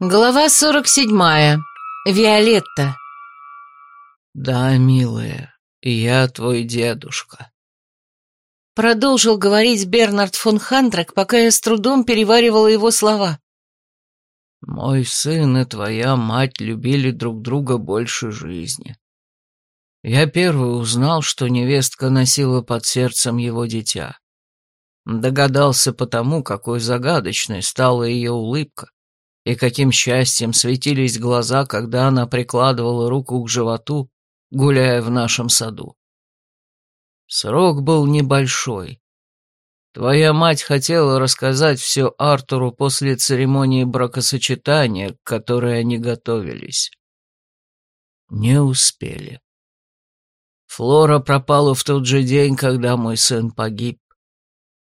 Глава сорок седьмая. Виолетта. «Да, милая, я твой дедушка», — продолжил говорить Бернард фон Хантрак, пока я с трудом переваривала его слова. «Мой сын и твоя мать любили друг друга больше жизни. Я первый узнал, что невестка носила под сердцем его дитя. Догадался потому, какой загадочной стала ее улыбка, и каким счастьем светились глаза, когда она прикладывала руку к животу, гуляя в нашем саду. Срок был небольшой. Твоя мать хотела рассказать все Артуру после церемонии бракосочетания, к которой они готовились. Не успели. Флора пропала в тот же день, когда мой сын погиб.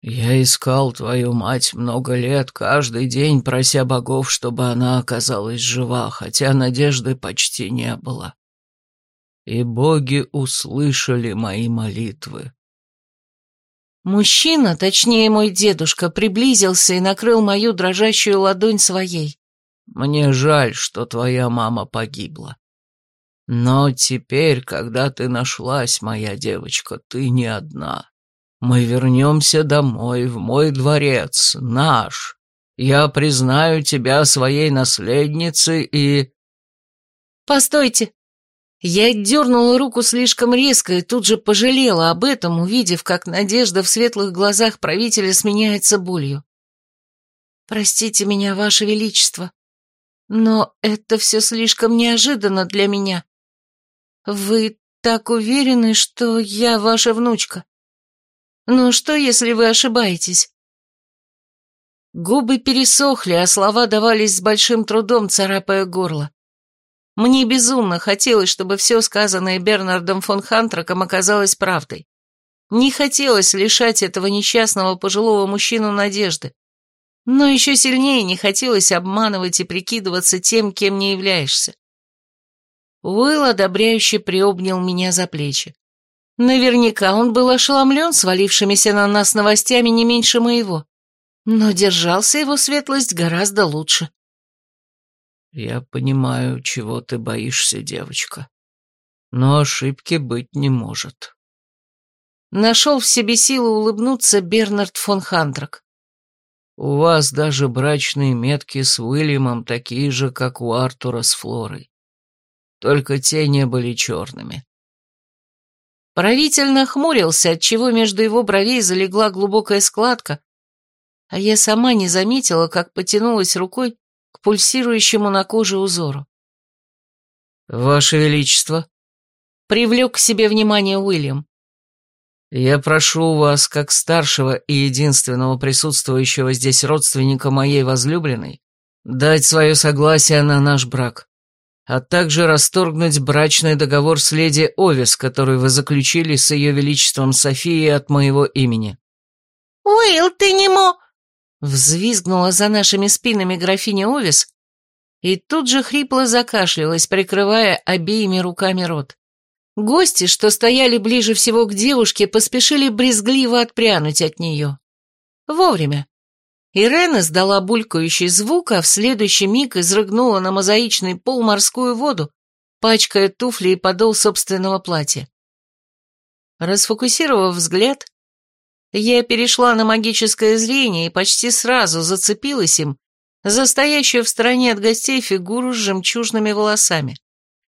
Я искал твою мать много лет, каждый день прося богов, чтобы она оказалась жива, хотя надежды почти не было. И боги услышали мои молитвы. Мужчина, точнее мой дедушка, приблизился и накрыл мою дрожащую ладонь своей. Мне жаль, что твоя мама погибла. Но теперь, когда ты нашлась, моя девочка, ты не одна. Мы вернемся домой, в мой дворец, наш. Я признаю тебя своей наследницей и...» «Постойте!» Я дернула руку слишком резко и тут же пожалела об этом, увидев, как надежда в светлых глазах правителя сменяется болью. «Простите меня, Ваше Величество, но это все слишком неожиданно для меня. Вы так уверены, что я ваша внучка?» «Ну что, если вы ошибаетесь?» Губы пересохли, а слова давались с большим трудом, царапая горло. Мне безумно хотелось, чтобы все сказанное Бернардом фон Хантраком оказалось правдой. Не хотелось лишать этого несчастного пожилого мужчину надежды. Но еще сильнее не хотелось обманывать и прикидываться тем, кем не являешься. Уилл одобряюще приобнял меня за плечи. Наверняка он был ошеломлен свалившимися на нас новостями не меньше моего. Но держался его светлость гораздо лучше. «Я понимаю, чего ты боишься, девочка. Но ошибки быть не может». Нашел в себе силы улыбнуться Бернард фон Хандрак. «У вас даже брачные метки с Уильямом такие же, как у Артура с Флорой. Только те не были черными. Правитель нахмурился, отчего между его бровей залегла глубокая складка, а я сама не заметила, как потянулась рукой к пульсирующему на коже узору. «Ваше Величество!» — привлек к себе внимание Уильям. «Я прошу вас, как старшего и единственного присутствующего здесь родственника моей возлюбленной, дать свое согласие на наш брак а также расторгнуть брачный договор с леди Овис, который вы заключили с ее величеством Софией от моего имени». «Уилл, ты не мо...» Взвизгнула за нашими спинами графиня Овис и тут же хрипло закашлялась, прикрывая обеими руками рот. Гости, что стояли ближе всего к девушке, поспешили брезгливо отпрянуть от нее. Вовремя. Ирена сдала булькающий звук, а в следующий миг изрыгнула на мозаичный пол морскую воду, пачкая туфли и подол собственного платья. Расфокусировав взгляд, я перешла на магическое зрение и почти сразу зацепилась им за стоящую в стороне от гостей фигуру с жемчужными волосами.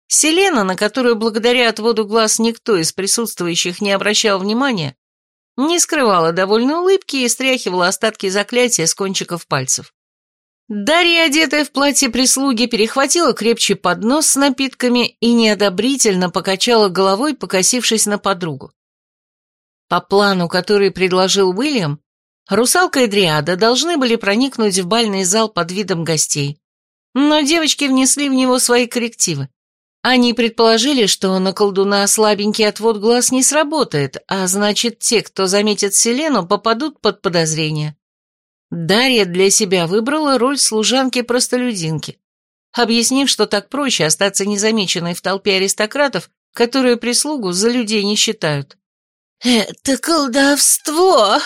Селена, на которую благодаря отводу глаз никто из присутствующих не обращал внимания, не скрывала довольной улыбки и стряхивала остатки заклятия с кончиков пальцев. Дарья, одетая в платье прислуги, перехватила крепче поднос с напитками и неодобрительно покачала головой, покосившись на подругу. По плану, который предложил Уильям, русалка и дриада должны были проникнуть в бальный зал под видом гостей, но девочки внесли в него свои коррективы. Они предположили, что на колдуна слабенький отвод глаз не сработает, а значит, те, кто заметит Селену, попадут под подозрение. Дарья для себя выбрала роль служанки-простолюдинки, объяснив, что так проще остаться незамеченной в толпе аристократов, которые прислугу за людей не считают. «Это колдовство!»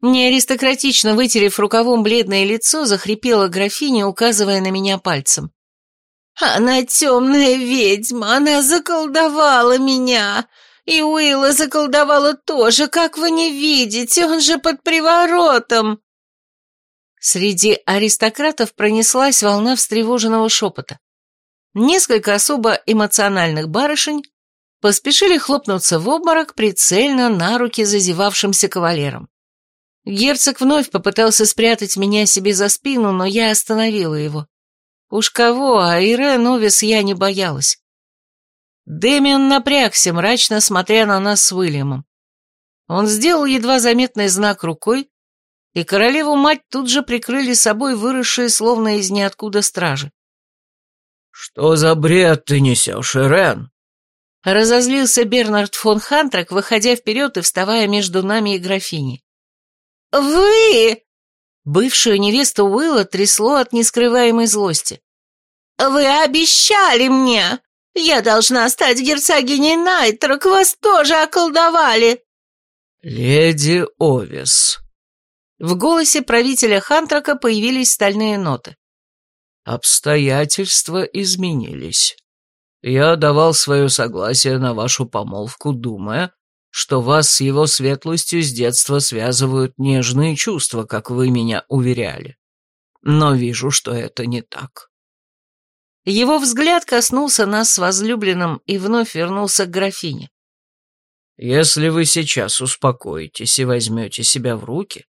Неаристократично вытерев рукавом бледное лицо, захрипела графиня, указывая на меня пальцем. «Она темная ведьма, она заколдовала меня. И Уилла заколдовала тоже, как вы не видите, он же под приворотом». Среди аристократов пронеслась волна встревоженного шепота. Несколько особо эмоциональных барышень поспешили хлопнуться в обморок прицельно на руки зазевавшимся кавалерам. Герцог вновь попытался спрятать меня себе за спину, но я остановила его. Уж кого, а Ирен Овис я не боялась. Дэмиан напрягся, мрачно смотря на нас с Уильямом. Он сделал едва заметный знак рукой, и королеву-мать тут же прикрыли собой выросшие словно из ниоткуда стражи. «Что за бред ты несешь, Ирен?» Разозлился Бернард фон Хантрак, выходя вперед и вставая между нами и графиней. «Вы...» Бывшую невесту Уилла трясло от нескрываемой злости. «Вы обещали мне! Я должна стать герцогиней Найтрок, вас тоже околдовали!» «Леди Овес». В голосе правителя Хантрака появились стальные ноты. «Обстоятельства изменились. Я давал свое согласие на вашу помолвку, думая, что вас с его светлостью с детства связывают нежные чувства, как вы меня уверяли. Но вижу, что это не так. Его взгляд коснулся нас с возлюбленным и вновь вернулся к графине. Если вы сейчас успокоитесь и возьмете себя в руки,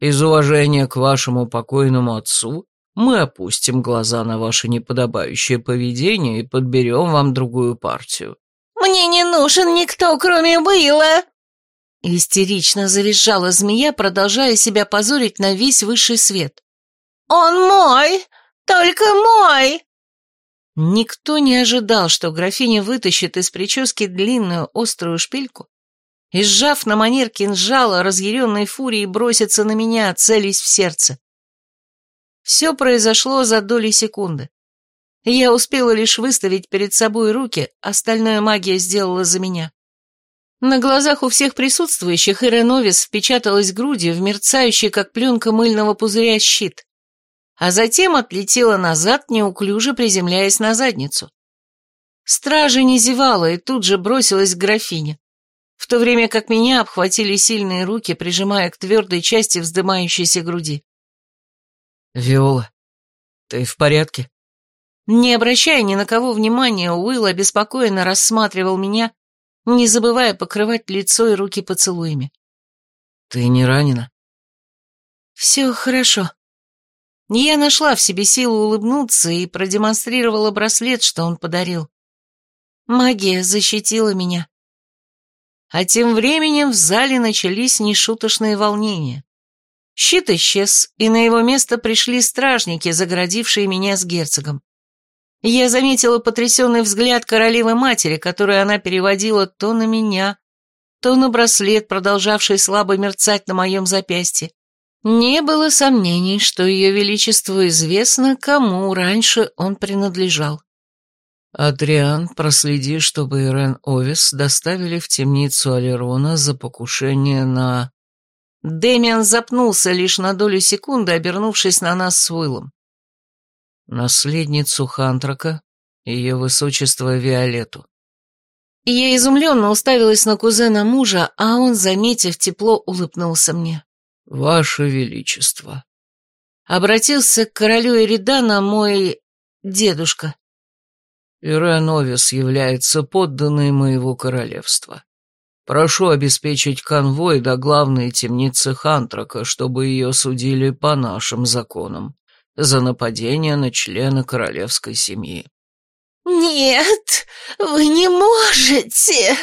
из уважения к вашему покойному отцу мы опустим глаза на ваше неподобающее поведение и подберем вам другую партию. «Мне не нужен никто, кроме Уилла!» Истерично завизжала змея, продолжая себя позорить на весь высший свет. «Он мой! Только мой!» Никто не ожидал, что графиня вытащит из прически длинную острую шпильку и, сжав на манер кинжала, разъяренной фурией бросится на меня, целясь в сердце. Все произошло за доли секунды. Я успела лишь выставить перед собой руки, остальная магия сделала за меня. На глазах у всех присутствующих Иреновис впечаталась грудью в мерцающий, как пленка мыльного пузыря, щит, а затем отлетела назад, неуклюже приземляясь на задницу. Стража не зевала и тут же бросилась к графине, в то время как меня обхватили сильные руки, прижимая к твердой части вздымающейся груди. «Виола, ты в порядке?» Не обращая ни на кого внимания, Уилл обеспокоенно рассматривал меня, не забывая покрывать лицо и руки поцелуями. «Ты не ранена?» «Все хорошо». Я нашла в себе силу улыбнуться и продемонстрировала браслет, что он подарил. Магия защитила меня. А тем временем в зале начались нешуточные волнения. Щит исчез, и на его место пришли стражники, загородившие меня с герцогом. Я заметила потрясенный взгляд королевы-матери, который она переводила то на меня, то на браслет, продолжавший слабо мерцать на моем запястье. Не было сомнений, что ее величеству известно, кому раньше он принадлежал. «Адриан, проследи, чтобы Ирен Овис доставили в темницу Алерона за покушение на...» Дэмиан запнулся лишь на долю секунды, обернувшись на нас с Уиллом наследницу Хантрака, ее высочество Виолетту. Я изумленно уставилась на кузена мужа, а он, заметив тепло, улыбнулся мне. «Ваше Величество!» Обратился к королю Эридана мой дедушка. Ирен Овис является подданной моего королевства. Прошу обеспечить конвой до главной темницы Хантрака, чтобы ее судили по нашим законам за нападение на члена королевской семьи. «Нет, вы не можете!»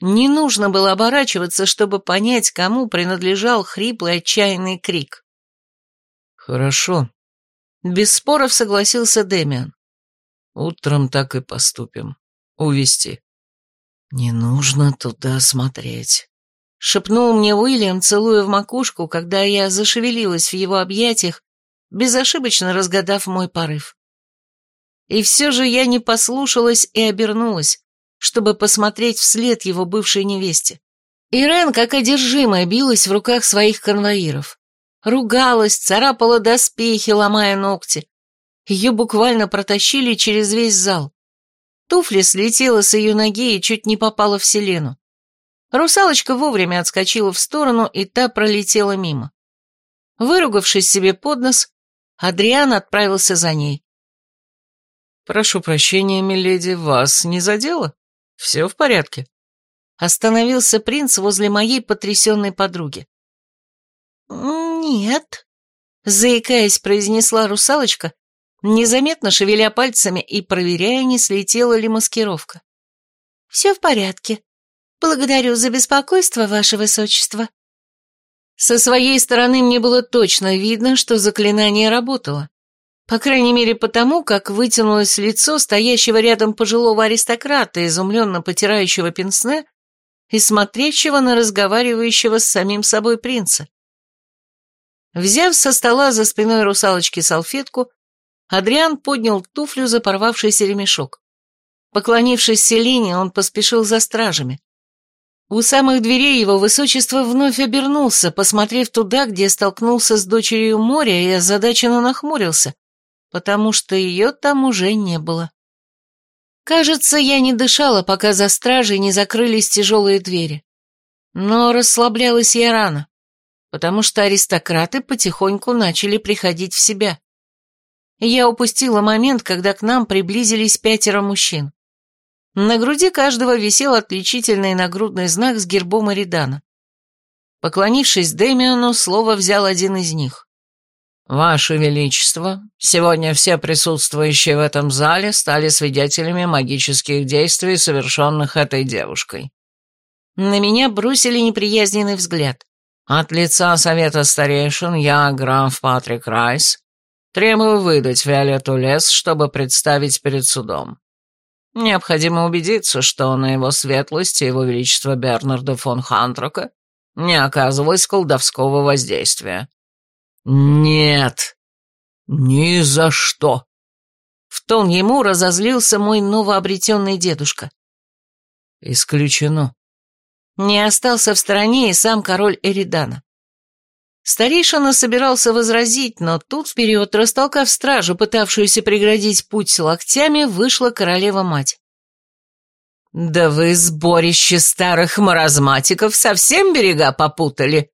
Не нужно было оборачиваться, чтобы понять, кому принадлежал хриплый отчаянный крик. «Хорошо», — без споров согласился Дэмиан. «Утром так и поступим. Увести». «Не нужно туда смотреть», — шепнул мне Уильям, целуя в макушку, когда я зашевелилась в его объятиях безошибочно разгадав мой порыв. И все же я не послушалась и обернулась, чтобы посмотреть вслед его бывшей невесте. Ирен, как одержимая, билась в руках своих конвоиров. Ругалась, царапала доспехи, ломая ногти. Ее буквально протащили через весь зал. Туфля слетела с ее ноги и чуть не попала в Селену. Русалочка вовремя отскочила в сторону, и та пролетела мимо. Выругавшись себе под нос, Адриан отправился за ней. «Прошу прощения, миледи, вас не задело? Все в порядке?» Остановился принц возле моей потрясенной подруги. «Нет», — заикаясь, произнесла русалочка, незаметно шевеля пальцами и проверяя, не слетела ли маскировка. «Все в порядке. Благодарю за беспокойство, ваше высочество». Со своей стороны мне было точно видно, что заклинание работало. По крайней мере потому, как вытянулось лицо стоящего рядом пожилого аристократа, изумленно потирающего пенсне и смотрящего на разговаривающего с самим собой принца. Взяв со стола за спиной русалочки салфетку, Адриан поднял туфлю за порвавшийся ремешок. Поклонившись Селине, он поспешил за стражами. У самых дверей его высочество вновь обернулся, посмотрев туда, где столкнулся с дочерью моря, и озадаченно нахмурился, потому что ее там уже не было. Кажется, я не дышала, пока за стражей не закрылись тяжелые двери. Но расслаблялась я рано, потому что аристократы потихоньку начали приходить в себя. Я упустила момент, когда к нам приблизились пятеро мужчин. На груди каждого висел отличительный нагрудный знак с гербом Эридана. Поклонившись Дэмиону, слово взял один из них. «Ваше Величество, сегодня все присутствующие в этом зале стали свидетелями магических действий, совершенных этой девушкой». На меня бросили неприязненный взгляд. От лица Совета Старейшин я, граф Патрик Райс, требую выдать Виолетту Лес, чтобы представить перед судом. Необходимо убедиться, что на его светлость и его величество Бернарда фон Хантрока не оказывалось колдовского воздействия. «Нет, ни за что!» В тон ему разозлился мой новообретенный дедушка. «Исключено». Не остался в стороне и сам король Эридана. Старейшина собирался возразить, но тут вперед, растолкав стражу, пытавшуюся преградить путь локтями, вышла королева-мать. «Да вы, сборище старых маразматиков, совсем берега попутали!»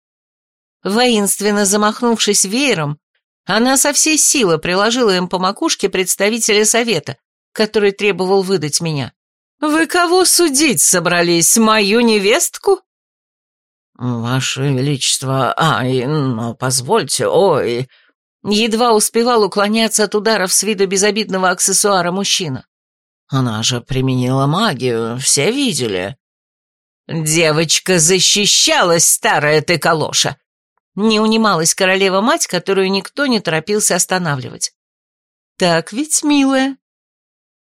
Воинственно замахнувшись веером, она со всей силы приложила им по макушке представителя совета, который требовал выдать меня. «Вы кого судить собрались, мою невестку?» «Ваше Величество, ай, но позвольте, ой...» Едва успевал уклоняться от ударов с виду безобидного аксессуара мужчина. «Она же применила магию, все видели». «Девочка защищалась, старая ты калоша!» Не унималась королева-мать, которую никто не торопился останавливать. «Так ведь, милая?»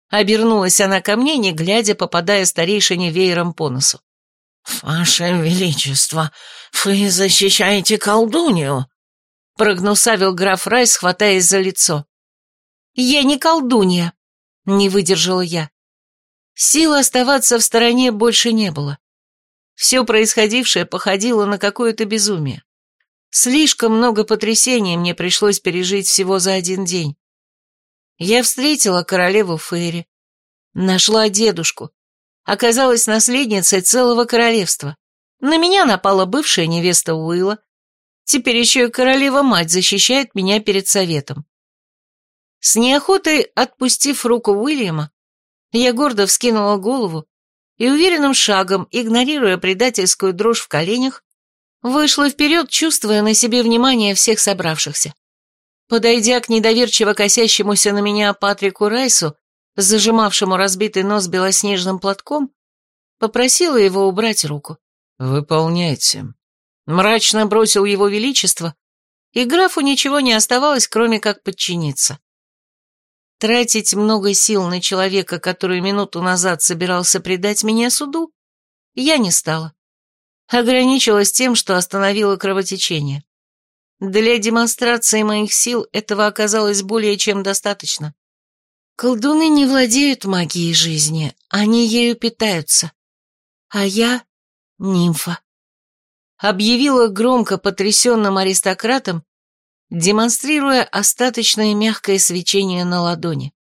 Обернулась она ко мне, не глядя, попадая старейшине веером по носу. «Ваше Величество, вы защищаете колдунью!» Прогнусавил граф Райс, хватаясь за лицо. «Я не колдунья!» — не выдержала я. Силы оставаться в стороне больше не было. Все происходившее походило на какое-то безумие. Слишком много потрясений мне пришлось пережить всего за один день. Я встретила королеву Фейри, нашла дедушку, оказалась наследницей целого королевства. На меня напала бывшая невеста Уилла. Теперь еще и королева-мать защищает меня перед советом. С неохотой отпустив руку Уильяма, я гордо вскинула голову и уверенным шагом, игнорируя предательскую дрожь в коленях, вышла вперед, чувствуя на себе внимание всех собравшихся. Подойдя к недоверчиво косящемуся на меня Патрику Райсу, зажимавшему разбитый нос белоснежным платком, попросила его убрать руку. «Выполняйте». Мрачно бросил его величество, и графу ничего не оставалось, кроме как подчиниться. Тратить много сил на человека, который минуту назад собирался предать меня суду, я не стала. Ограничилась тем, что остановила кровотечение. Для демонстрации моих сил этого оказалось более чем достаточно. Колдуны не владеют магией жизни, они ею питаются. А я — нимфа. объявила громко потрясенным аристократам, демонстрируя остаточное мягкое свечение на ладони.